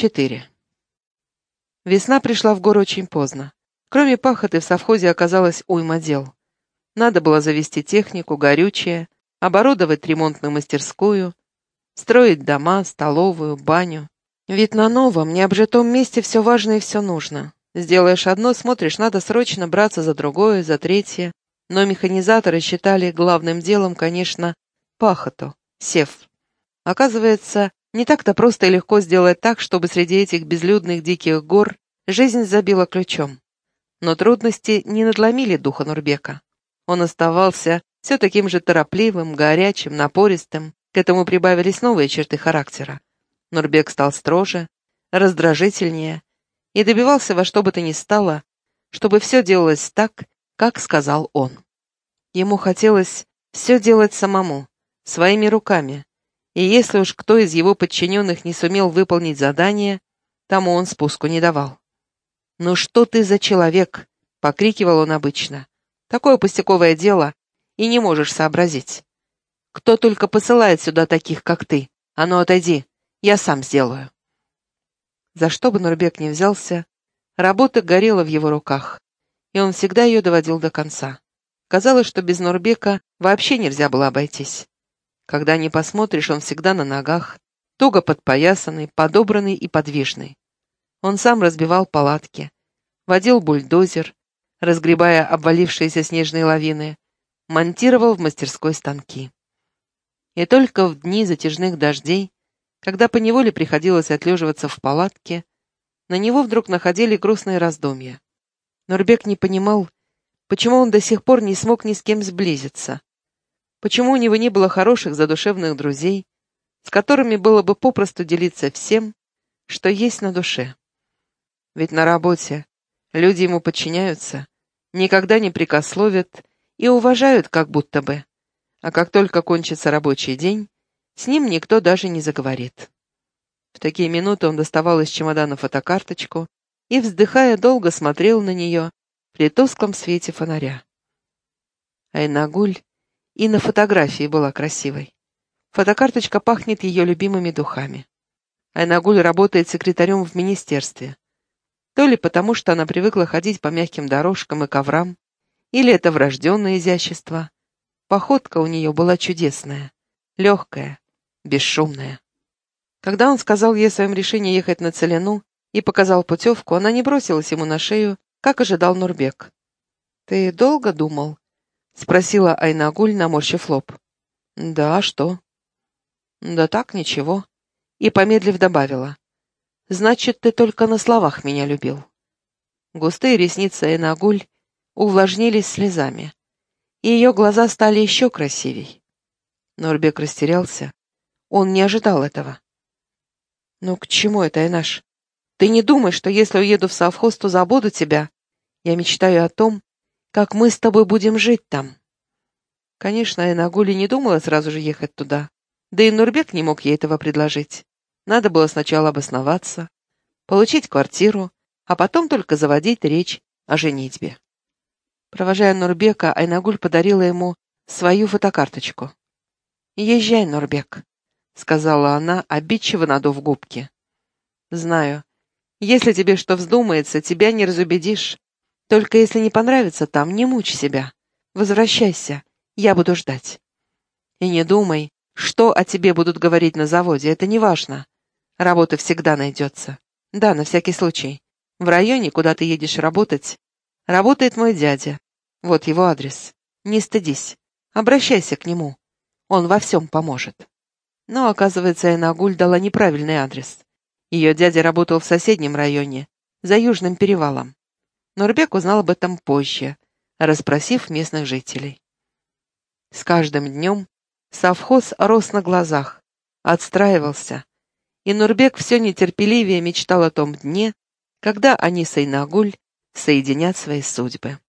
4. Весна пришла в гору очень поздно. Кроме пахоты в совхозе оказалось уйма дел. Надо было завести технику, горючее, оборудовать ремонтную мастерскую, строить дома, столовую, баню. Ведь на новом, необжитом месте все важно и все нужно. Сделаешь одно, смотришь, надо срочно браться за другое, за третье. Но механизаторы считали главным делом, конечно, пахоту, сев. Оказывается, не так-то просто и легко сделать так, чтобы среди этих безлюдных диких гор жизнь забила ключом. Но трудности не надломили духа Нурбека. Он оставался все таким же торопливым, горячим, напористым. К этому прибавились новые черты характера. Нурбек стал строже, раздражительнее и добивался во что бы то ни стало, чтобы все делалось так, как сказал он. Ему хотелось все делать самому, своими руками, и если уж кто из его подчиненных не сумел выполнить задание, тому он спуску не давал. «Ну что ты за человек?» — покрикивал он обычно. «Такое пустяковое дело, и не можешь сообразить. Кто только посылает сюда таких, как ты? А ну отойди, я сам сделаю». За что бы Нурбек не взялся, работа горела в его руках, и он всегда ее доводил до конца. Казалось, что без Нурбека вообще нельзя было обойтись. Когда не посмотришь, он всегда на ногах, туго подпоясанный, подобранный и подвижный. Он сам разбивал палатки, водил бульдозер, разгребая обвалившиеся снежные лавины, монтировал в мастерской станки. И только в дни затяжных дождей, когда поневоле приходилось отлеживаться в палатке, на него вдруг находили грустные раздумья. Нурбек не понимал, почему он до сих пор не смог ни с кем сблизиться, Почему у него не было хороших задушевных друзей, с которыми было бы попросту делиться всем, что есть на душе? Ведь на работе люди ему подчиняются, никогда не прикословят и уважают как будто бы. А как только кончится рабочий день, с ним никто даже не заговорит. В такие минуты он доставал из чемодана фотокарточку и, вздыхая, долго смотрел на нее при тусклом свете фонаря. Айнагуль и на фотографии была красивой. Фотокарточка пахнет ее любимыми духами. Айнагуль работает секретарем в министерстве. То ли потому, что она привыкла ходить по мягким дорожкам и коврам, или это врожденное изящество. Походка у нее была чудесная, легкая, бесшумная. Когда он сказал ей о своем решении ехать на Целину и показал путевку, она не бросилась ему на шею, как ожидал Нурбек. «Ты долго думал?» — спросила Айнагуль, наморщив лоб. «Да, а что?» «Да так, ничего». И, помедлив, добавила. «Значит, ты только на словах меня любил». Густые ресницы Айнагуль увлажнились слезами, и ее глаза стали еще красивей. Норбек растерялся. Он не ожидал этого. «Ну к чему это, Айнаш? Ты не думай, что если уеду в совхоз, то забуду тебя. Я мечтаю о том, как мы с тобой будем жить там. Конечно, Айнагули не думала сразу же ехать туда. Да и Нурбек не мог ей этого предложить. Надо было сначала обосноваться, получить квартиру, а потом только заводить речь о женитьбе. Провожая Нурбека, Айнагуль подарила ему свою фотокарточку. «Езжай, Нурбек», — сказала она, обидчиво надув губки. «Знаю. Если тебе что вздумается, тебя не разубедишь. Только если не понравится там, не мучь себя. Возвращайся, я буду ждать. И не думай, что о тебе будут говорить на заводе, это не важно. Работа всегда найдется. Да, на всякий случай. В районе, куда ты едешь работать, работает мой дядя. Вот его адрес. Не стыдись. Обращайся к нему. Он во всем поможет. Но, оказывается, Энагуль дала неправильный адрес. Ее дядя работал в соседнем районе, за Южным перевалом. Нурбек узнал об этом позже, расспросив местных жителей. С каждым днем совхоз рос на глазах, отстраивался, и Нурбек все нетерпеливее мечтал о том дне, когда они с Айнагуль соединят свои судьбы.